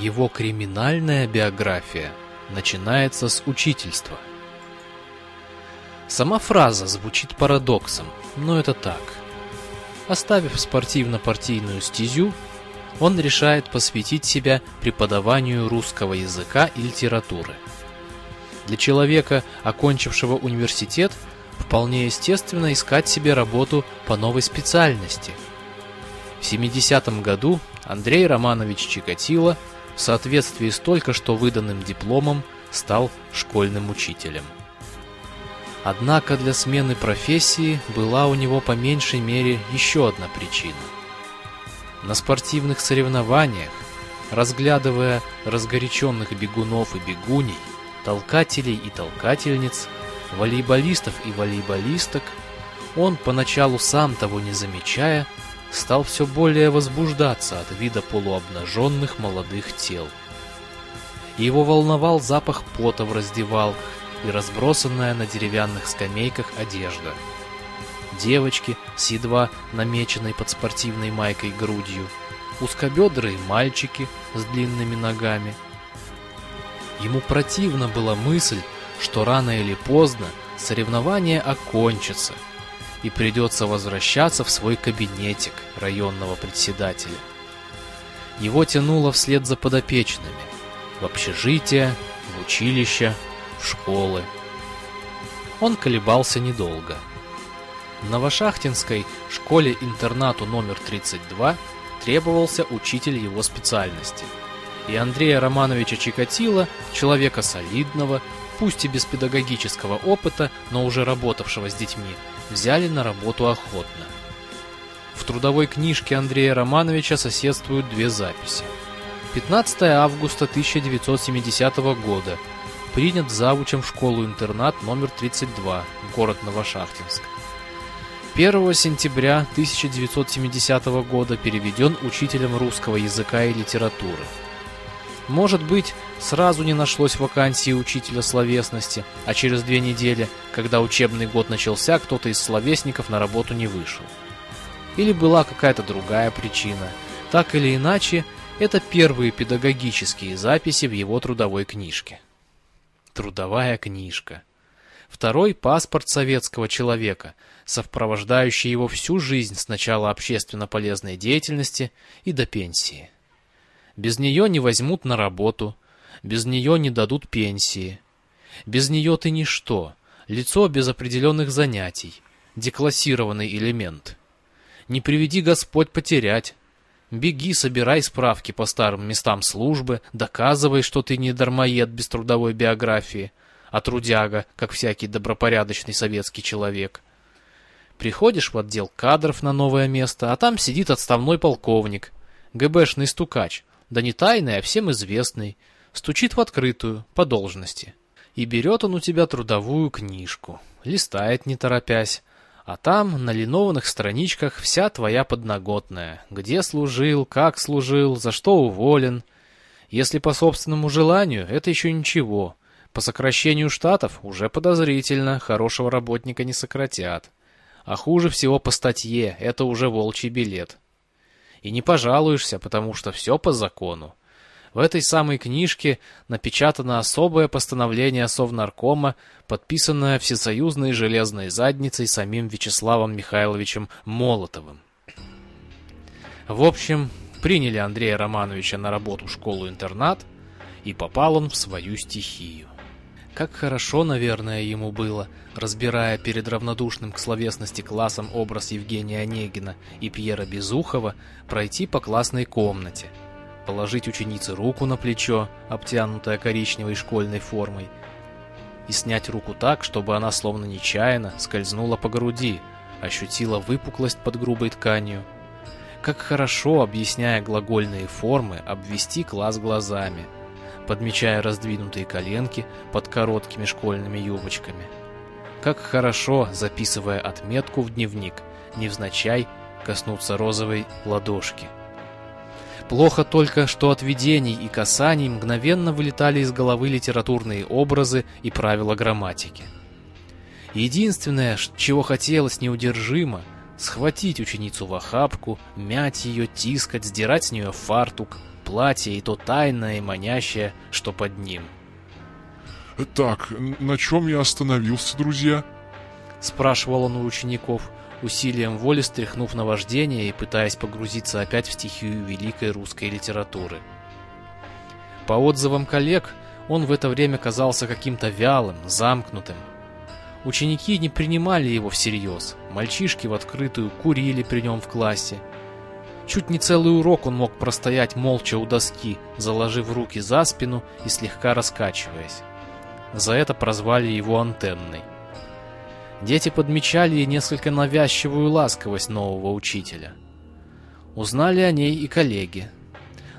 Его криминальная биография начинается с учительства. Сама фраза звучит парадоксом, но это так. Оставив спортивно-партийную стезю, он решает посвятить себя преподаванию русского языка и литературы. Для человека, окончившего университет, вполне естественно искать себе работу по новой специальности. В 70 году Андрей Романович Чикатило в соответствии с только что выданным дипломом стал школьным учителем. Однако для смены профессии была у него по меньшей мере еще одна причина – на спортивных соревнованиях, разглядывая разгоряченных бегунов и бегуней, толкателей и толкательниц, волейболистов и волейболисток, он, поначалу сам того не замечая, стал все более возбуждаться от вида полуобнаженных молодых тел. Его волновал запах пота в раздевалках и разбросанная на деревянных скамейках одежда – девочки с едва намеченной под спортивной майкой грудью, узкобедрые мальчики с длинными ногами. Ему противна была мысль, что рано или поздно соревнование окончится и придется возвращаться в свой кабинетик районного председателя. Его тянуло вслед за подопечными в общежитие, в училище, в школы. Он колебался недолго – в Новошахтинской школе-интернату номер 32 требовался учитель его специальности. И Андрея Романовича Чикатило, человека солидного, пусть и без педагогического опыта, но уже работавшего с детьми, взяли на работу охотно. В трудовой книжке Андрея Романовича соседствуют две записи. 15 августа 1970 года. Принят завучем в школу-интернат номер 32, город Новошахтинск. 1 сентября 1970 года переведен учителем русского языка и литературы. Может быть, сразу не нашлось вакансии учителя словесности, а через две недели, когда учебный год начался, кто-то из словесников на работу не вышел. Или была какая-то другая причина. Так или иначе, это первые педагогические записи в его трудовой книжке. Трудовая книжка. Второй паспорт советского человека – сопровождающий его всю жизнь с начала общественно полезной деятельности и до пенсии. Без нее не возьмут на работу, без нее не дадут пенсии. Без нее ты ничто, лицо без определенных занятий, деклассированный элемент. Не приведи Господь потерять. Беги, собирай справки по старым местам службы, доказывай, что ты не дармоед без трудовой биографии, а трудяга, как всякий добропорядочный советский человек. Приходишь в отдел кадров на новое место, а там сидит отставной полковник, ГБшный стукач, да не тайный, а всем известный, стучит в открытую, по должности. И берет он у тебя трудовую книжку, листает не торопясь, а там на линованных страничках вся твоя подноготная, где служил, как служил, за что уволен. Если по собственному желанию, это еще ничего. По сокращению штатов уже подозрительно, хорошего работника не сократят. А хуже всего по статье, это уже волчий билет. И не пожалуешься, потому что все по закону. В этой самой книжке напечатано особое постановление Совнаркома, подписанное Всесоюзной железной задницей самим Вячеславом Михайловичем Молотовым. В общем, приняли Андрея Романовича на работу в школу-интернат, и попал он в свою стихию. Как хорошо, наверное, ему было, разбирая перед равнодушным к словесности классом образ Евгения Онегина и Пьера Безухова, пройти по классной комнате, положить ученице руку на плечо, обтянутое коричневой школьной формой, и снять руку так, чтобы она словно нечаянно скользнула по груди, ощутила выпуклость под грубой тканью. Как хорошо, объясняя глагольные формы, обвести класс глазами – подмечая раздвинутые коленки под короткими школьными юбочками. Как хорошо, записывая отметку в дневник, невзначай коснуться розовой ладошки. Плохо только, что от видений и касаний мгновенно вылетали из головы литературные образы и правила грамматики. Единственное, чего хотелось неудержимо, схватить ученицу в охапку, мять ее, тискать, сдирать с нее фартук, платье, и то тайное и манящее, что под ним. «Так, на чем я остановился, друзья?» Спрашивал он у учеников, усилием воли стряхнув на вождение и пытаясь погрузиться опять в стихию великой русской литературы. По отзывам коллег, он в это время казался каким-то вялым, замкнутым. Ученики не принимали его всерьез, мальчишки в открытую курили при нем в классе. Чуть не целый урок он мог простоять молча у доски, заложив руки за спину и слегка раскачиваясь. За это прозвали его антенной. Дети подмечали и несколько навязчивую ласковость нового учителя. Узнали о ней и коллеги,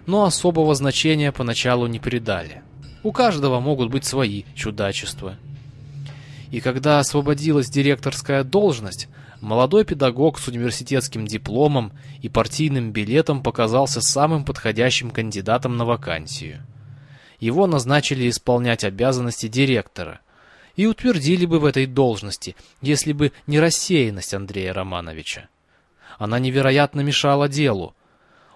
но особого значения поначалу не придали. У каждого могут быть свои чудачества. И когда освободилась директорская должность, молодой педагог с университетским дипломом и партийным билетом показался самым подходящим кандидатом на вакансию. Его назначили исполнять обязанности директора и утвердили бы в этой должности, если бы не рассеянность Андрея Романовича. Она невероятно мешала делу.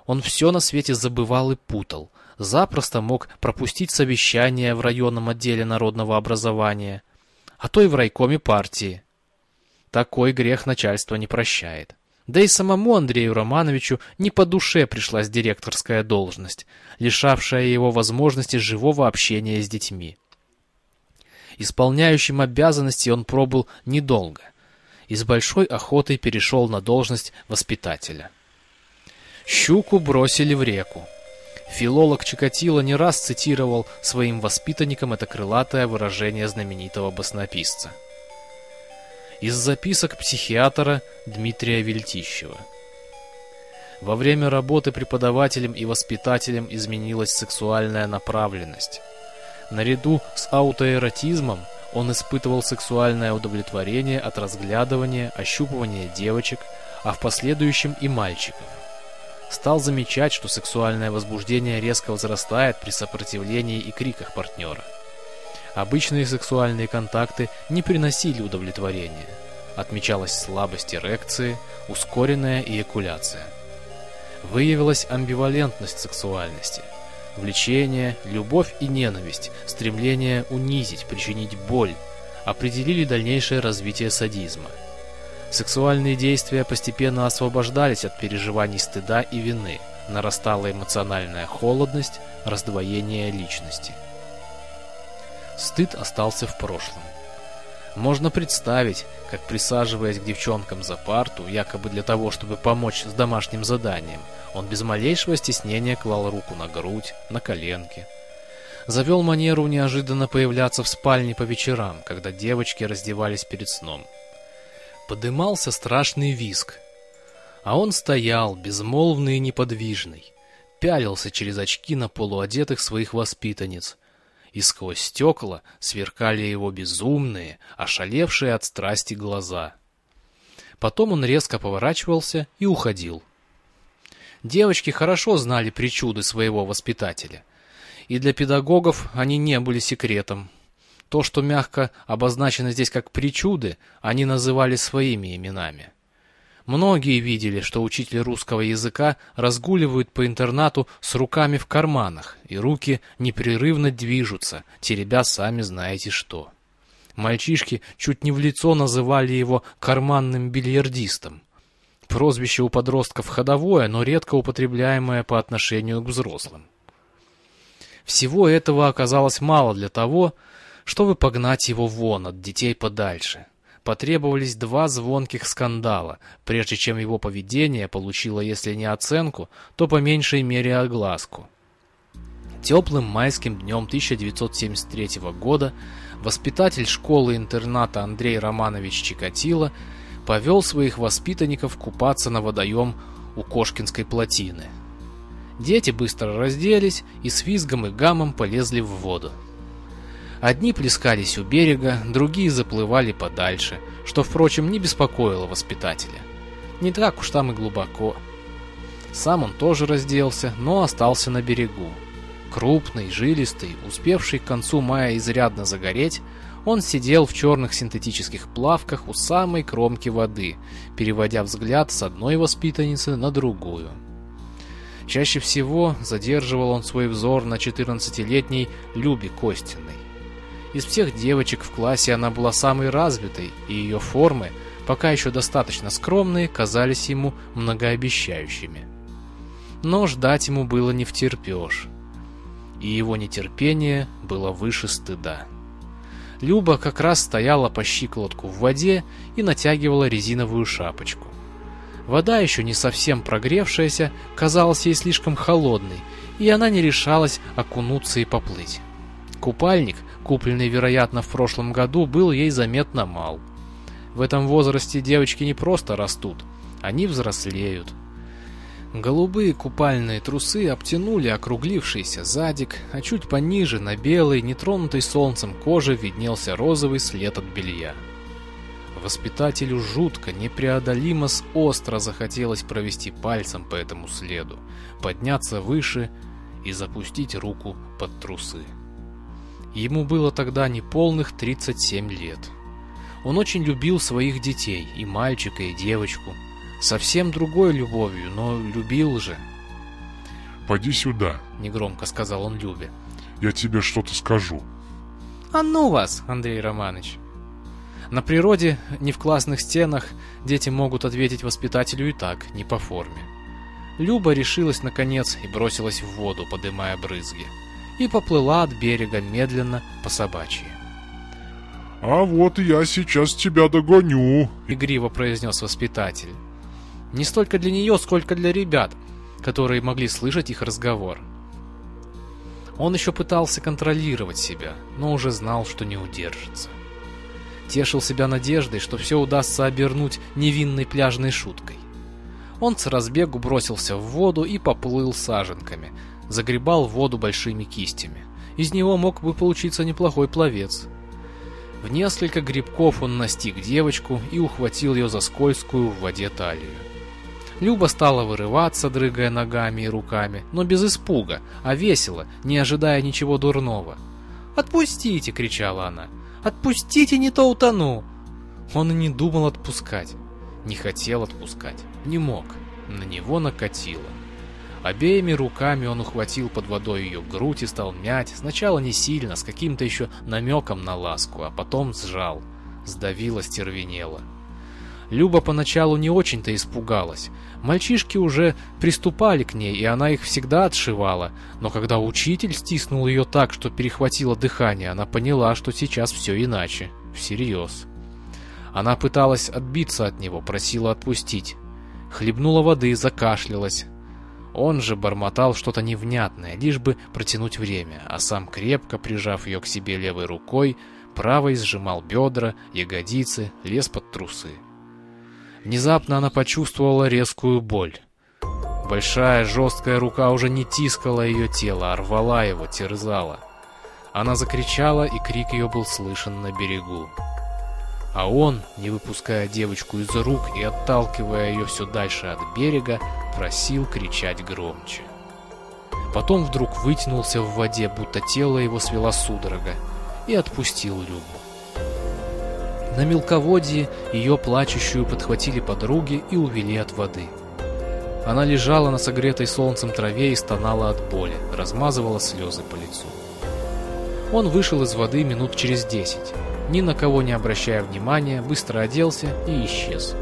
Он все на свете забывал и путал, запросто мог пропустить совещание в районном отделе народного образования, а то и в райкоме партии. Такой грех начальство не прощает. Да и самому Андрею Романовичу не по душе пришлась директорская должность, лишавшая его возможности живого общения с детьми. Исполняющим обязанности он пробыл недолго и с большой охотой перешел на должность воспитателя. Щуку бросили в реку. Филолог Чикатило не раз цитировал своим воспитанникам это крылатое выражение знаменитого баснописца. Из записок психиатра Дмитрия Вельтищева. Во время работы преподавателем и воспитателем изменилась сексуальная направленность. Наряду с аутоэротизмом он испытывал сексуальное удовлетворение от разглядывания, ощупывания девочек, а в последующем и мальчиков стал замечать, что сексуальное возбуждение резко возрастает при сопротивлении и криках партнера. Обычные сексуальные контакты не приносили удовлетворения. Отмечалась слабость эрекции, ускоренная эякуляция. Выявилась амбивалентность сексуальности. Влечение, любовь и ненависть, стремление унизить, причинить боль, определили дальнейшее развитие садизма – Сексуальные действия постепенно освобождались от переживаний стыда и вины, нарастала эмоциональная холодность, раздвоение личности. Стыд остался в прошлом. Можно представить, как присаживаясь к девчонкам за парту, якобы для того, чтобы помочь с домашним заданием, он без малейшего стеснения клал руку на грудь, на коленки. Завел манеру неожиданно появляться в спальне по вечерам, когда девочки раздевались перед сном – подымался страшный виск. А он стоял, безмолвный и неподвижный, пялился через очки на полуодетых своих воспитанниц, и сквозь стекла сверкали его безумные, ошалевшие от страсти глаза. Потом он резко поворачивался и уходил. Девочки хорошо знали причуды своего воспитателя, и для педагогов они не были секретом. То, что мягко обозначено здесь как причуды, они называли своими именами. Многие видели, что учитель русского языка разгуливает по интернату с руками в карманах, и руки непрерывно движутся, теребя сами знаете что. Мальчишки чуть не в лицо называли его карманным бильярдистом. Прозвище у подростков ходовое, но редко употребляемое по отношению к взрослым. Всего этого оказалось мало для того, чтобы погнать его вон от детей подальше. Потребовались два звонких скандала, прежде чем его поведение получило, если не оценку, то по меньшей мере огласку. Теплым майским днем 1973 года воспитатель школы-интерната Андрей Романович Чикатило повел своих воспитанников купаться на водоем у Кошкинской плотины. Дети быстро разделись и с визгом и гамом полезли в воду. Одни плескались у берега, другие заплывали подальше, что, впрочем, не беспокоило воспитателя. Не так уж там и глубоко. Сам он тоже разделся, но остался на берегу. Крупный, жилистый, успевший к концу мая изрядно загореть, он сидел в черных синтетических плавках у самой кромки воды, переводя взгляд с одной воспитанницы на другую. Чаще всего задерживал он свой взор на 14-летней Любе Костиной. Из всех девочек в классе она была самой развитой, и ее формы, пока еще достаточно скромные, казались ему многообещающими. Но ждать ему было не втерпешь, и его нетерпение было выше стыда. Люба как раз стояла по щиколотку в воде и натягивала резиновую шапочку. Вода, еще не совсем прогревшаяся, казалась ей слишком холодной, и она не решалась окунуться и поплыть. Купальник, купленный, вероятно, в прошлом году, был ей заметно мал. В этом возрасте девочки не просто растут, они взрослеют. Голубые купальные трусы обтянули округлившийся задик, а чуть пониже, на белой, нетронутой солнцем коже, виднелся розовый след от белья. Воспитателю жутко, непреодолимо с остро захотелось провести пальцем по этому следу, подняться выше и запустить руку под трусы. Ему было тогда неполных 37 лет. Он очень любил своих детей, и мальчика, и девочку. Совсем другой любовью, но любил же. «Поди сюда», — негромко сказал он Любе. «Я тебе что-то скажу». «А ну вас, Андрей Романович!» На природе, не в классных стенах, дети могут ответить воспитателю и так, не по форме. Люба решилась наконец и бросилась в воду, подымая брызги. И поплыла от берега медленно по собачьи. «А вот я сейчас тебя догоню», — игриво произнес воспитатель. Не столько для нее, сколько для ребят, которые могли слышать их разговор. Он еще пытался контролировать себя, но уже знал, что не удержится. Тешил себя надеждой, что все удастся обернуть невинной пляжной шуткой. Он с разбегу бросился в воду и поплыл саженками, загребал воду большими кистями. Из него мог бы получиться неплохой пловец. В несколько грибков он настиг девочку и ухватил ее за скользкую в воде талию. Люба стала вырываться, дрыгая ногами и руками, но без испуга, а весело, не ожидая ничего дурного. «Отпустите!» — кричала она. «Отпустите, не то утону!» Он и не думал отпускать. Не хотел отпускать. Не мог. На него накатило. Обеими руками он ухватил под водой ее грудь и стал мять, сначала не сильно, с каким-то еще намеком на ласку, а потом сжал. Сдавило, стервенело. Люба поначалу не очень-то испугалась. Мальчишки уже приступали к ней, и она их всегда отшивала. Но когда учитель стиснул ее так, что перехватило дыхание, она поняла, что сейчас все иначе. Всерьез. Она пыталась отбиться от него, просила отпустить. Хлебнула воды, закашлялась. Он же бормотал что-то невнятное, лишь бы протянуть время, а сам, крепко прижав ее к себе левой рукой, правой сжимал бедра, ягодицы, лез под трусы. Внезапно она почувствовала резкую боль. Большая жесткая рука уже не тискала ее тело, а рвала его, терзала. Она закричала, и крик ее был слышен на берегу. А он, не выпуская девочку из рук и отталкивая ее все дальше от берега, просил кричать громче. Потом вдруг вытянулся в воде, будто тело его свела судорога, и отпустил Любу. На мелководье ее плачущую подхватили подруги и увели от воды. Она лежала на согретой солнцем траве и стонала от боли, размазывала слезы по лицу. Он вышел из воды минут через десять, ни на кого не обращая внимания, быстро оделся и исчез.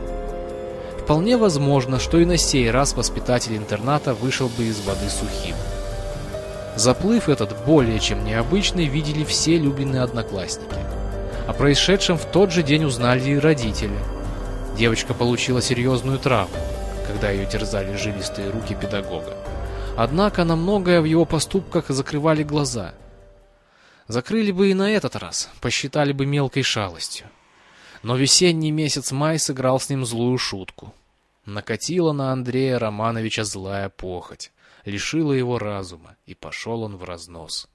Вполне возможно, что и на сей раз воспитатель интерната вышел бы из воды сухим. Заплыв этот более чем необычный видели все Любины одноклассники. О происшедшем в тот же день узнали и родители. Девочка получила серьезную травму, когда ее терзали жилистые руки педагога. Однако на многое в его поступках закрывали глаза. Закрыли бы и на этот раз, посчитали бы мелкой шалостью. Но весенний месяц май сыграл с ним злую шутку. Накатила на Андрея Романовича злая похоть, лишила его разума, и пошел он в разнос.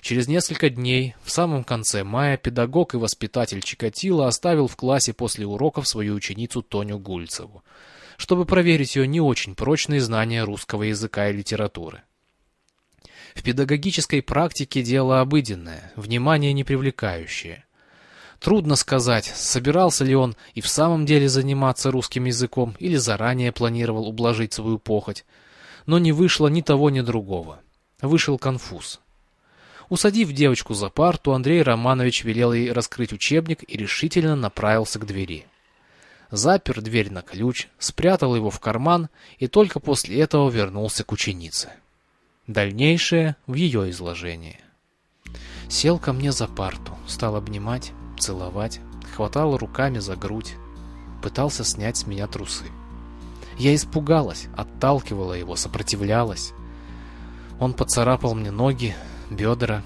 Через несколько дней, в самом конце мая, педагог и воспитатель Чикатило оставил в классе после уроков свою ученицу Тоню Гульцеву, чтобы проверить ее не очень прочные знания русского языка и литературы. В педагогической практике дело обыденное, внимание не привлекающее. Трудно сказать, собирался ли он и в самом деле заниматься русским языком или заранее планировал ублажить свою похоть. Но не вышло ни того, ни другого. Вышел конфуз. Усадив девочку за парту, Андрей Романович велел ей раскрыть учебник и решительно направился к двери. Запер дверь на ключ, спрятал его в карман и только после этого вернулся к ученице. Дальнейшее в ее изложении. Сел ко мне за парту, стал обнимать, целовать, хватал руками за грудь, пытался снять с меня трусы. Я испугалась, отталкивала его, сопротивлялась. Он поцарапал мне ноги, бедра.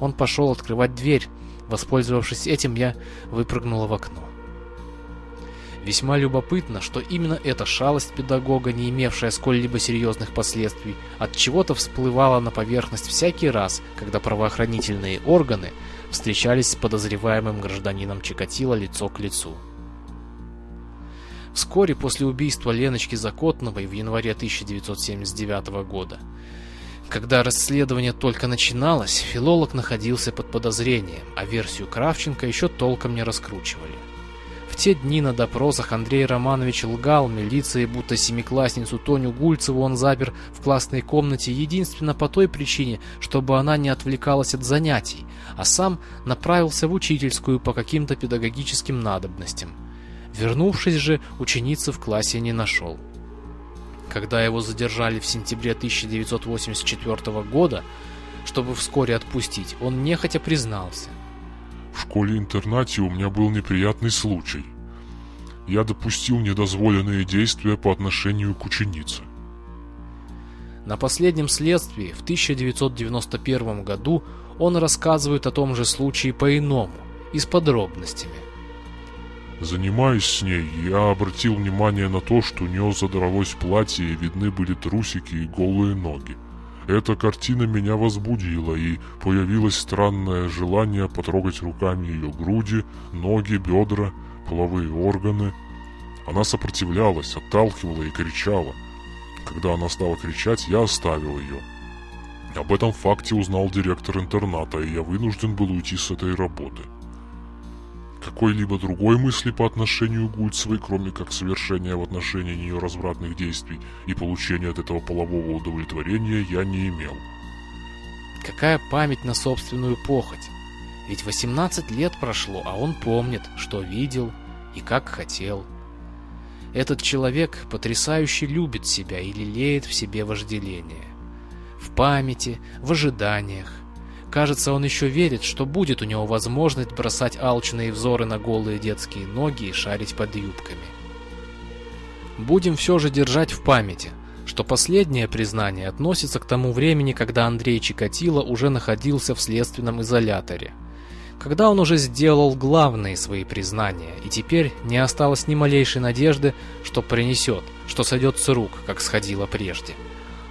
Он пошел открывать дверь. Воспользовавшись этим, я выпрыгнула в окно. Весьма любопытно, что именно эта шалость педагога, не имевшая сколь-либо серьезных последствий, от чего-то всплывала на поверхность всякий раз, когда правоохранительные органы встречались с подозреваемым гражданином Чикатило лицо к лицу. Вскоре после убийства Леночки Закотновой в январе 1979 года когда расследование только начиналось, филолог находился под подозрением, а версию Кравченко еще толком не раскручивали. Те дни на допросах Андрей Романович лгал милиции, будто семиклассницу Тоню Гульцеву он запер в классной комнате единственно по той причине, чтобы она не отвлекалась от занятий, а сам направился в учительскую по каким-то педагогическим надобностям. Вернувшись же, ученицы в классе не нашел. Когда его задержали в сентябре 1984 года, чтобы вскоре отпустить, он нехотя признался. В школе-интернате у меня был неприятный случай. Я допустил недозволенные действия по отношению к ученице. На последнем следствии в 1991 году он рассказывает о том же случае по-иному и с подробностями. Занимаясь с ней, я обратил внимание на то, что у нее задралось платье и видны были трусики и голые ноги. Эта картина меня возбудила, и появилось странное желание потрогать руками ее груди, ноги, бедра, половые органы. Она сопротивлялась, отталкивала и кричала. Когда она стала кричать, я оставил ее. Об этом факте узнал директор интерната, и я вынужден был уйти с этой работы какой-либо другой мысли по отношению к Гульцевой, кроме как совершения в отношении нее развратных действий и получения от этого полового удовлетворения, я не имел. Какая память на собственную похоть? Ведь 18 лет прошло, а он помнит, что видел и как хотел. Этот человек потрясающе любит себя и лелеет в себе вожделение. В памяти, в ожиданиях, Кажется, он еще верит, что будет у него возможность бросать алчные взоры на голые детские ноги и шарить под юбками. Будем все же держать в памяти, что последнее признание относится к тому времени, когда Андрей Чикатило уже находился в следственном изоляторе. Когда он уже сделал главные свои признания, и теперь не осталось ни малейшей надежды, что принесет, что сойдет с рук, как сходило прежде.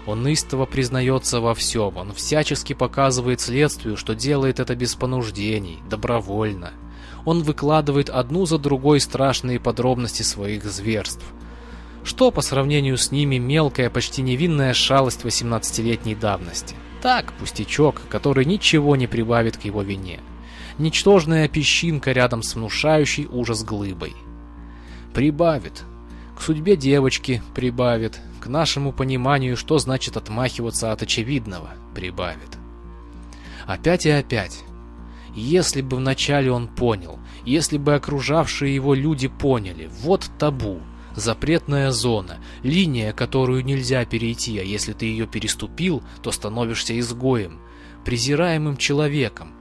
Он истово признается во всем, он всячески показывает следствию, что делает это без понуждений, добровольно. Он выкладывает одну за другой страшные подробности своих зверств. Что по сравнению с ними мелкая, почти невинная шалость 18-летней давности? Так, пустячок, который ничего не прибавит к его вине. Ничтожная песчинка рядом с внушающей ужас глыбой. Прибавит. К судьбе девочки прибавит, к нашему пониманию, что значит отмахиваться от очевидного, прибавит. Опять и опять. Если бы вначале он понял, если бы окружавшие его люди поняли, вот табу, запретная зона, линия, которую нельзя перейти, а если ты ее переступил, то становишься изгоем, презираемым человеком.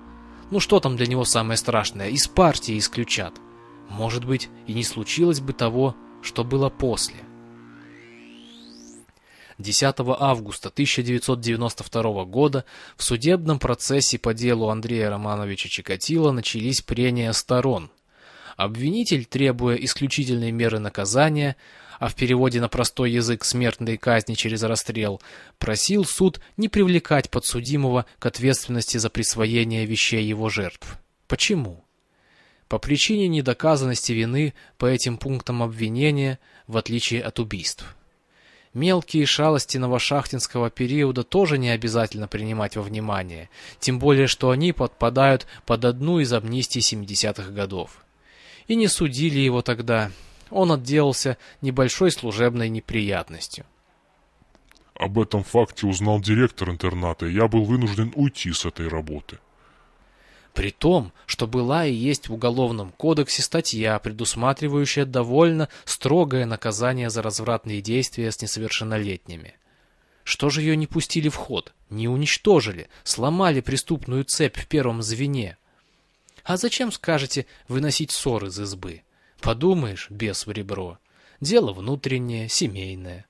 Ну что там для него самое страшное, из партии исключат. Может быть, и не случилось бы того, что было после. 10 августа 1992 года в судебном процессе по делу Андрея Романовича Чикатило начались прения сторон. Обвинитель, требуя исключительной меры наказания, а в переводе на простой язык смертной казни через расстрел, просил суд не привлекать подсудимого к ответственности за присвоение вещей его жертв. Почему? По причине недоказанности вины по этим пунктам обвинения, в отличие от убийств. Мелкие шалости новошахтинского периода тоже не обязательно принимать во внимание, тем более что они подпадают под одну из амнистий 70-х годов. И не судили его тогда, он отделался небольшой служебной неприятностью. об этом факте узнал директор интерната, и я был вынужден уйти с этой работы. При том, что была и есть в Уголовном кодексе статья, предусматривающая довольно строгое наказание за развратные действия с несовершеннолетними. Что же ее не пустили в ход, не уничтожили, сломали преступную цепь в первом звене? А зачем, скажете, выносить ссор из избы? Подумаешь, без в ребро. Дело внутреннее, семейное.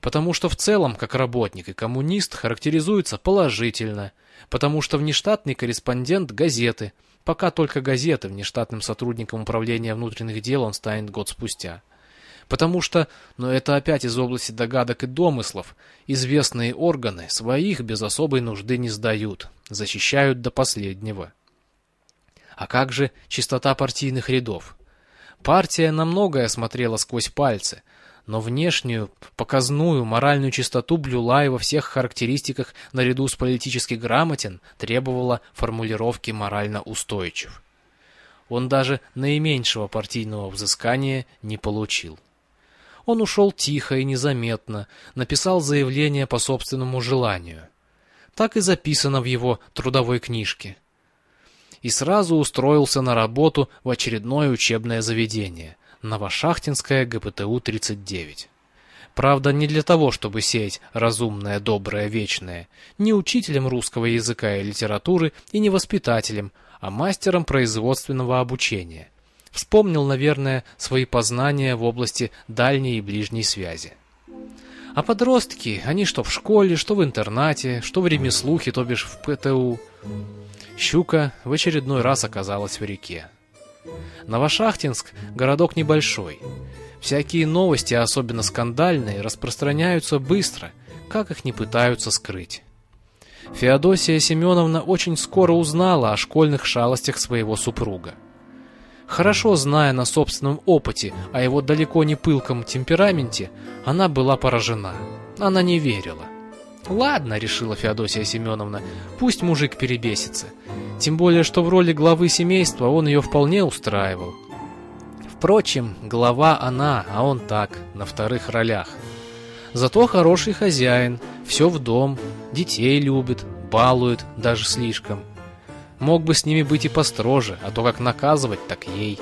Потому что в целом, как работник и коммунист, характеризуется положительно. Потому что внештатный корреспондент газеты. Пока только газеты, внештатным сотрудником управления внутренних дел он станет год спустя. Потому что, но это опять из области догадок и домыслов, известные органы своих без особой нужды не сдают, защищают до последнего. А как же чистота партийных рядов? Партия на многое смотрела сквозь пальцы, но внешнюю, показную, моральную чистоту блюла и во всех характеристиках наряду с политически грамотен требовала формулировки морально устойчив. Он даже наименьшего партийного взыскания не получил. Он ушел тихо и незаметно, написал заявление по собственному желанию. Так и записано в его трудовой книжке – и сразу устроился на работу в очередное учебное заведение – Новошахтинское ГПТУ-39. Правда, не для того, чтобы сеять разумное, доброе, вечное, не учителем русского языка и литературы и не воспитателем, а мастером производственного обучения. Вспомнил, наверное, свои познания в области дальней и ближней связи. А подростки, они что в школе, что в интернате, что в ремеслухе, то бишь в ПТУ. Щука в очередной раз оказалась в реке. Новошахтинск – городок небольшой. Всякие новости, особенно скандальные, распространяются быстро, как их не пытаются скрыть. Феодосия Семеновна очень скоро узнала о школьных шалостях своего супруга. Хорошо зная на собственном опыте о его далеко не пылком темпераменте, она была поражена. Она не верила. «Ладно», — решила Феодосия Семеновна, — «пусть мужик перебесится. Тем более, что в роли главы семейства он ее вполне устраивал. Впрочем, глава она, а он так, на вторых ролях. Зато хороший хозяин, все в дом, детей любит, балует, даже слишком. Мог бы с ними быть и построже, а то как наказывать, так ей.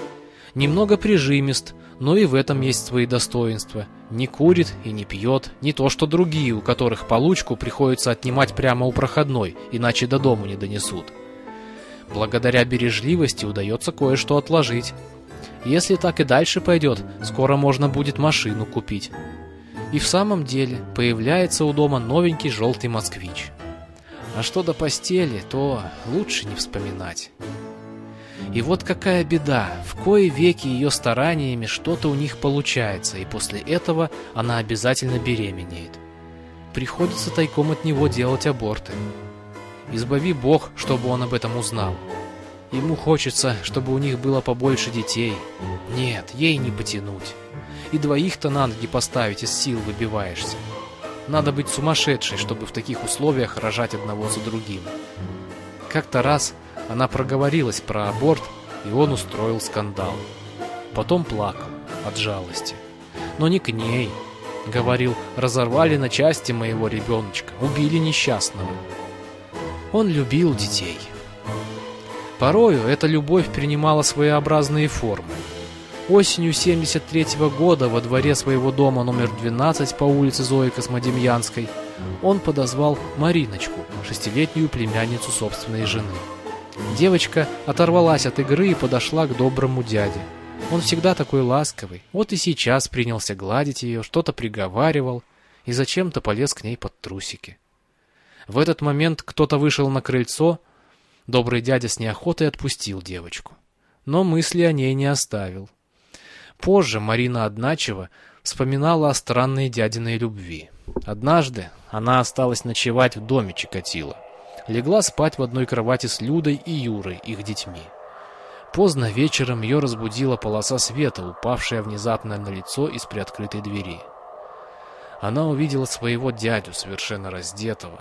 Немного прижимист, но и в этом есть свои достоинства. Не курит и не пьет, не то что другие, у которых получку приходится отнимать прямо у проходной, иначе до дому не донесут. Благодаря бережливости удается кое-что отложить. Если так и дальше пойдет, скоро можно будет машину купить. И в самом деле появляется у дома новенький желтый москвич. А что до постели, то лучше не вспоминать. И вот какая беда, в кои веки ее стараниями что-то у них получается, и после этого она обязательно беременеет. Приходится тайком от него делать аборты. Избави Бог, чтобы он об этом узнал. Ему хочется, чтобы у них было побольше детей. Нет, ей не потянуть. И двоих-то на ноги поставить из сил выбиваешься. Надо быть сумасшедшей, чтобы в таких условиях рожать одного за другим. Как-то раз она проговорилась про аборт, и он устроил скандал. Потом плакал от жалости. Но не к ней. Говорил, разорвали на части моего ребеночка, убили несчастного. Он любил детей. Порою эта любовь принимала своеобразные формы. Осенью 73 -го года во дворе своего дома номер 12 по улице Зои Космодемьянской он подозвал Мариночку, шестилетнюю племянницу собственной жены. Девочка оторвалась от игры и подошла к доброму дяде. Он всегда такой ласковый. Вот и сейчас принялся гладить ее, что-то приговаривал и зачем-то полез к ней под трусики. В этот момент кто-то вышел на крыльцо. Добрый дядя с неохотой отпустил девочку. Но мысли о ней не оставил. Позже Марина Одначева вспоминала о странной дядиной любви. Однажды она осталась ночевать в доме Чикатила легла спать в одной кровати с Людой и Юрой, их детьми. Поздно вечером ее разбудила полоса света, упавшая внезапно на лицо из приоткрытой двери. Она увидела своего дядю, совершенно раздетого.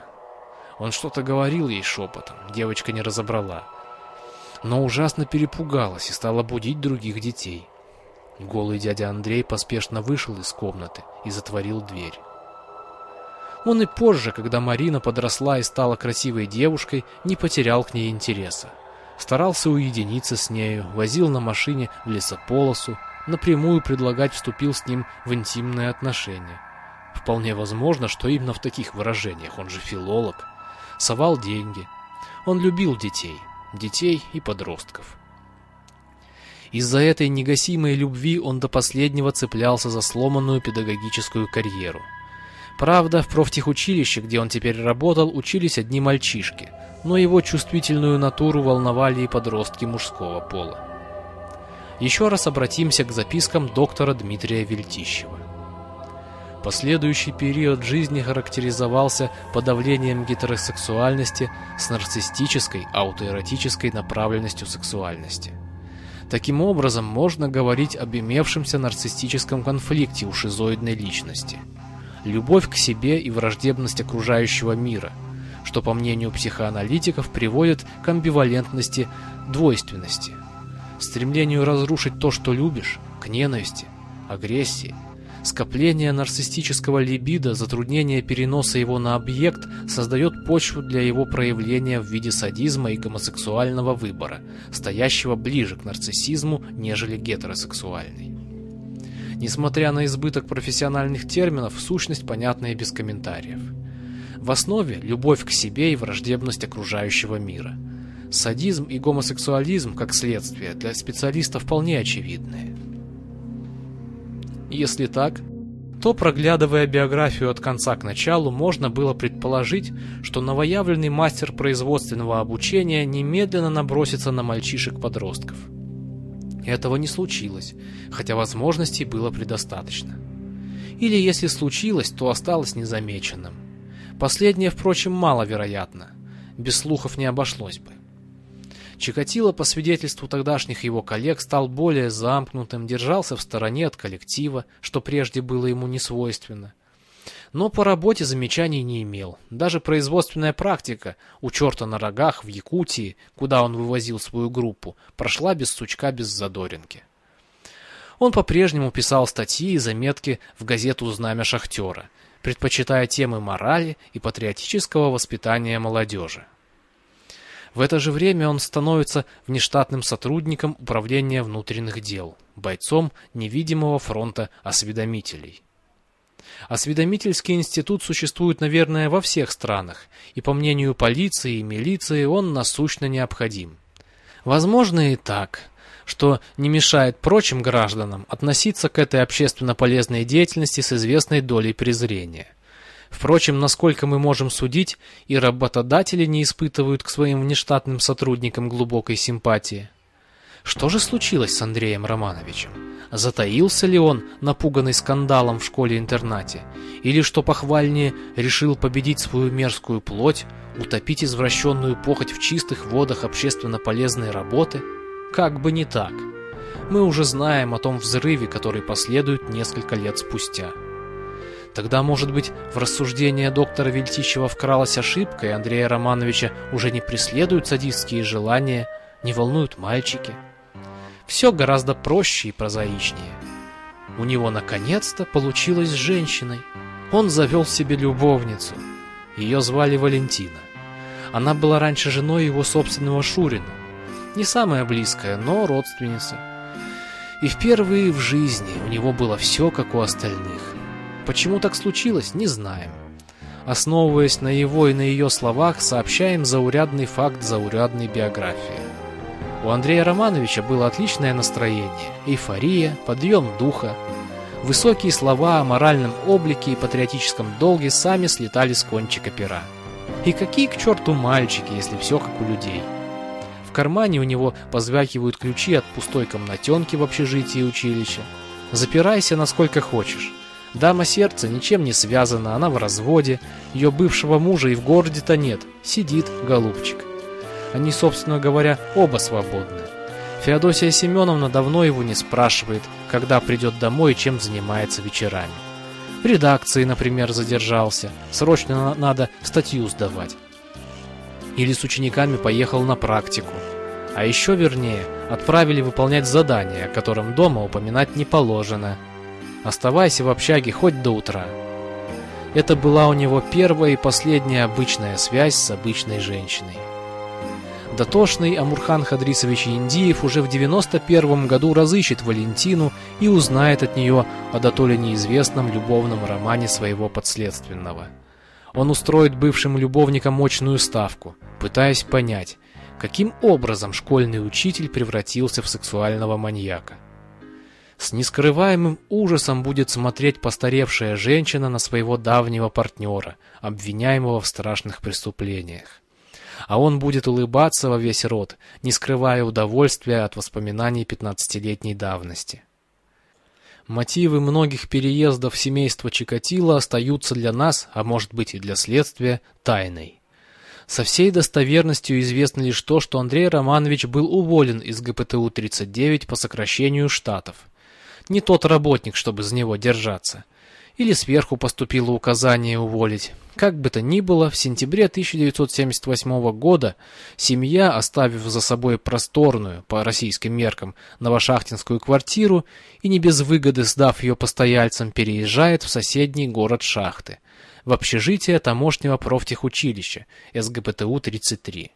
Он что-то говорил ей шепотом, девочка не разобрала. Но ужасно перепугалась и стала будить других детей. Голый дядя Андрей поспешно вышел из комнаты и затворил дверь. Он и позже, когда Марина подросла и стала красивой девушкой, не потерял к ней интереса. Старался уединиться с нею, возил на машине в лесополосу, напрямую предлагать вступил с ним в интимные отношения. Вполне возможно, что именно в таких выражениях, он же филолог, совал деньги. Он любил детей, детей и подростков. Из-за этой негасимой любви он до последнего цеплялся за сломанную педагогическую карьеру. Правда, в профтехучилище, где он теперь работал, учились одни мальчишки, но его чувствительную натуру волновали и подростки мужского пола. Еще раз обратимся к запискам доктора Дмитрия Вельтищева. Последующий период жизни характеризовался подавлением гетеросексуальности с нарциссической, аутоэротической направленностью сексуальности. Таким образом, можно говорить об имевшемся нарциссическом конфликте у шизоидной личности. Любовь к себе и враждебность окружающего мира, что, по мнению психоаналитиков, приводит к амбивалентности, двойственности, стремлению разрушить то, что любишь, к ненависти, агрессии – Скопление нарциссического либидо, затруднение переноса его на объект создает почву для его проявления в виде садизма и гомосексуального выбора, стоящего ближе к нарциссизму, нежели гетеросексуальный. Несмотря на избыток профессиональных терминов, сущность понятна и без комментариев. В основе – любовь к себе и враждебность окружающего мира. Садизм и гомосексуализм, как следствие, для специалистов вполне очевидные. Если так, то, проглядывая биографию от конца к началу, можно было предположить, что новоявленный мастер производственного обучения немедленно набросится на мальчишек-подростков. Этого не случилось, хотя возможностей было предостаточно. Или если случилось, то осталось незамеченным. Последнее, впрочем, маловероятно. Без слухов не обошлось бы. Чикатило, по свидетельству тогдашних его коллег, стал более замкнутым, держался в стороне от коллектива, что прежде было ему не свойственно. Но по работе замечаний не имел. Даже производственная практика у черта на рогах в Якутии, куда он вывозил свою группу, прошла без сучка, без задоринки. Он по-прежнему писал статьи и заметки в газету «Знамя шахтера», предпочитая темы морали и патриотического воспитания молодежи. В это же время он становится внештатным сотрудником Управления внутренних дел, бойцом невидимого фронта осведомителей. Осведомительский институт существует, наверное, во всех странах, и по мнению полиции и милиции он насущно необходим. Возможно и так, что не мешает прочим гражданам относиться к этой общественно полезной деятельности с известной долей презрения. Впрочем, насколько мы можем судить, и работодатели не испытывают к своим внештатным сотрудникам глубокой симпатии. Что же случилось с Андреем Романовичем? Затаился ли он, напуганный скандалом в школе-интернате? Или, что похвальнее, решил победить свою мерзкую плоть, утопить извращенную похоть в чистых водах общественно полезной работы? Как бы не так. Мы уже знаем о том взрыве, который последует несколько лет спустя. Тогда, может быть, в рассуждение доктора Вельтищева вкралась ошибка, и Андрея Романовича уже не преследуют садистские желания, не волнуют мальчики. Все гораздо проще и прозаичнее. У него наконец-то получилось с женщиной. Он завел себе любовницу. Ее звали Валентина. Она была раньше женой его собственного Шурина. Не самая близкая, но родственница. И впервые в жизни у него было все, как у остальных. Почему так случилось, не знаем. Основываясь на его и на ее словах, сообщаем заурядный факт заурядной биографии. У Андрея Романовича было отличное настроение, эйфория, подъем духа. Высокие слова о моральном облике и патриотическом долге сами слетали с кончика пера. И какие к черту мальчики, если все как у людей. В кармане у него позвякивают ключи от пустой комнатенки в общежитии училища. Запирайся насколько хочешь. Дама сердца ничем не связана, она в разводе. Ее бывшего мужа и в городе-то нет. Сидит, голубчик. Они, собственно говоря, оба свободны. Феодосия Семеновна давно его не спрашивает, когда придет домой и чем занимается вечерами. В редакции, например, задержался. Срочно надо статью сдавать. Или с учениками поехал на практику. А еще вернее, отправили выполнять задание, о котором дома упоминать не положено – Оставайся в общаге хоть до утра. Это была у него первая и последняя обычная связь с обычной женщиной. Дотошный Амурхан Хадрисович Индиев уже в 91 году разыщет Валентину и узнает от нее о дотоле неизвестном любовном романе своего подследственного. Он устроит бывшим любовникам мощную ставку, пытаясь понять, каким образом школьный учитель превратился в сексуального маньяка. С нескрываемым ужасом будет смотреть постаревшая женщина на своего давнего партнера, обвиняемого в страшных преступлениях а он будет улыбаться во весь рот, не скрывая удовольствия от воспоминаний пятнадцатилетней давности. Мотивы многих переездов семейства Чикатило остаются для нас, а может быть и для следствия, тайной. Со всей достоверностью известно лишь то, что Андрей Романович был уволен из ГПТУ-39 по сокращению штатов. Не тот работник, чтобы за него держаться – или сверху поступило указание уволить. Как бы то ни было, в сентябре 1978 года семья, оставив за собой просторную, по российским меркам, новошахтинскую квартиру и не без выгоды сдав ее постояльцам, переезжает в соседний город Шахты, в общежитие тамошнего профтехучилища СГПТУ-33.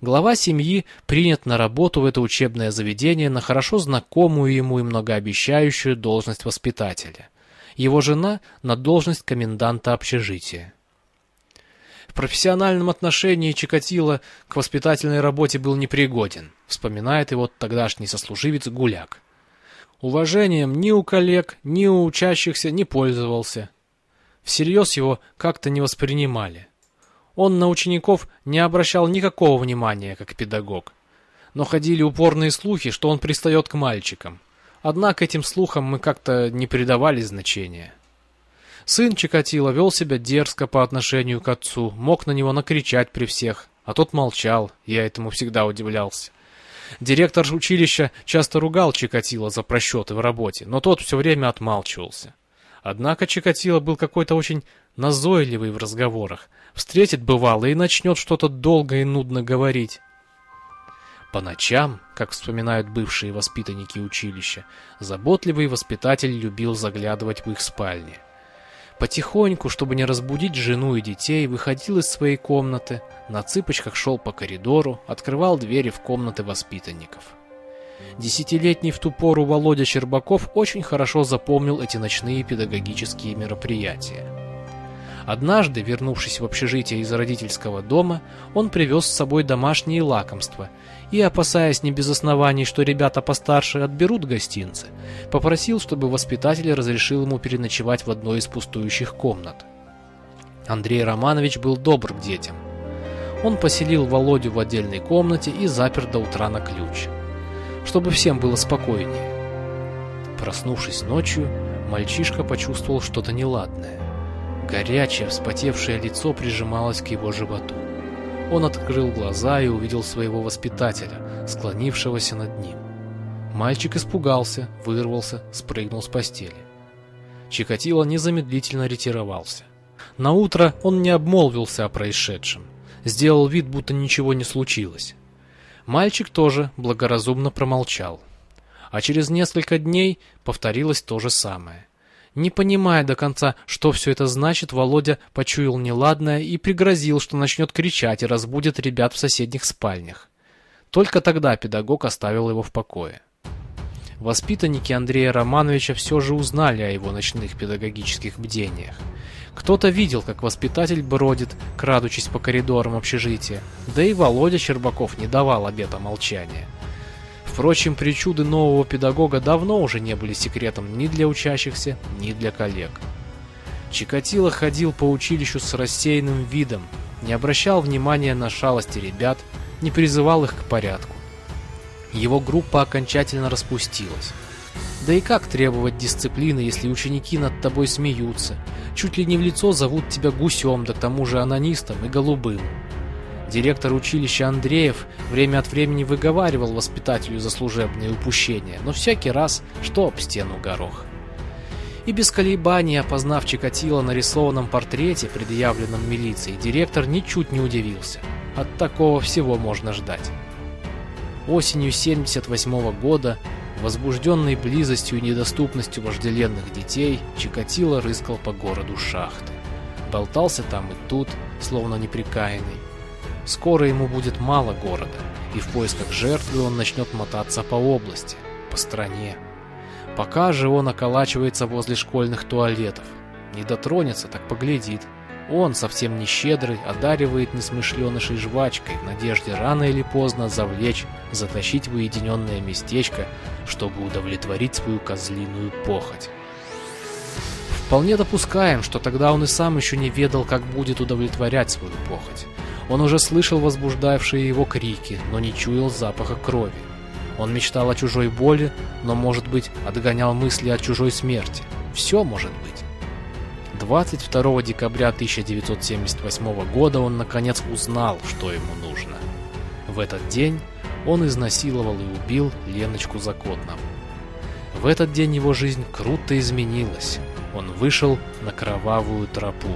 Глава семьи принят на работу в это учебное заведение на хорошо знакомую ему и многообещающую должность воспитателя – его жена на должность коменданта общежития. В профессиональном отношении Чикатило к воспитательной работе был непригоден, вспоминает его тогдашний сослуживец Гуляк. Уважением ни у коллег, ни у учащихся не пользовался. Всерьез его как-то не воспринимали. Он на учеников не обращал никакого внимания, как педагог. Но ходили упорные слухи, что он пристает к мальчикам. Однако этим слухам мы как-то не придавали значения. Сын Чикатило вел себя дерзко по отношению к отцу, мог на него накричать при всех, а тот молчал, я этому всегда удивлялся. Директор училища часто ругал Чикатило за просчеты в работе, но тот все время отмалчивался. Однако Чикатило был какой-то очень назойливый в разговорах. Встретит бывало и начнет что-то долго и нудно говорить. По ночам, как вспоминают бывшие воспитанники училища, заботливый воспитатель любил заглядывать в их спальни. Потихоньку, чтобы не разбудить жену и детей, выходил из своей комнаты, на цыпочках шел по коридору, открывал двери в комнаты воспитанников. Десятилетний в ту пору Володя Щербаков очень хорошо запомнил эти ночные педагогические мероприятия. Однажды, вернувшись в общежитие из родительского дома, он привез с собой домашние лакомства и, опасаясь не без оснований, что ребята постарше отберут гостинцы, попросил, чтобы воспитатель разрешил ему переночевать в одной из пустующих комнат. Андрей Романович был добр к детям. Он поселил Володю в отдельной комнате и запер до утра на ключ, чтобы всем было спокойнее. Проснувшись ночью, мальчишка почувствовал что-то неладное. Горячее, вспотевшее лицо прижималось к его животу. Он открыл глаза и увидел своего воспитателя, склонившегося над ним. Мальчик испугался, вырвался, спрыгнул с постели. Чикатило незамедлительно ретировался. На утро он не обмолвился о происшедшем, сделал вид, будто ничего не случилось. Мальчик тоже благоразумно промолчал. А через несколько дней повторилось то же самое. Не понимая до конца, что все это значит, Володя почуял неладное и пригрозил, что начнет кричать и разбудит ребят в соседних спальнях. Только тогда педагог оставил его в покое. Воспитанники Андрея Романовича все же узнали о его ночных педагогических бдениях. Кто-то видел, как воспитатель бродит, крадучись по коридорам общежития, да и Володя Щербаков не давал обета молчания. Впрочем, причуды нового педагога давно уже не были секретом ни для учащихся, ни для коллег. Чикатило ходил по училищу с рассеянным видом, не обращал внимания на шалости ребят, не призывал их к порядку. Его группа окончательно распустилась. Да и как требовать дисциплины, если ученики над тобой смеются, чуть ли не в лицо зовут тебя гусем, да к тому же анонистом и голубым. Директор училища Андреев время от времени выговаривал воспитателю за служебные упущения, но всякий раз, что об стену горох. И без колебаний, опознав Чикатило на рисованном портрете, предъявленном милицией, директор ничуть не удивился. От такого всего можно ждать. Осенью 78 -го года Возбужденный близостью и недоступностью вожделенных детей, Чикатило рыскал по городу шахты. Болтался там и тут, словно неприкаянный. Скоро ему будет мало города, и в поисках жертвы он начнет мотаться по области, по стране. Пока же он околачивается возле школьных туалетов. Не дотронется, так поглядит. Он, совсем не щедрый, одаривает несмышленышей жвачкой в надежде рано или поздно завлечь, затащить в уединенное местечко, чтобы удовлетворить свою козлиную похоть. Вполне допускаем, что тогда он и сам еще не ведал, как будет удовлетворять свою похоть. Он уже слышал возбуждавшие его крики, но не чуял запаха крови. Он мечтал о чужой боли, но, может быть, отгонял мысли о чужой смерти. Все может быть. 22 декабря 1978 года он наконец узнал, что ему нужно. В этот день он изнасиловал и убил Леночку Закотнову. В этот день его жизнь круто изменилась. Он вышел на кровавую тропу.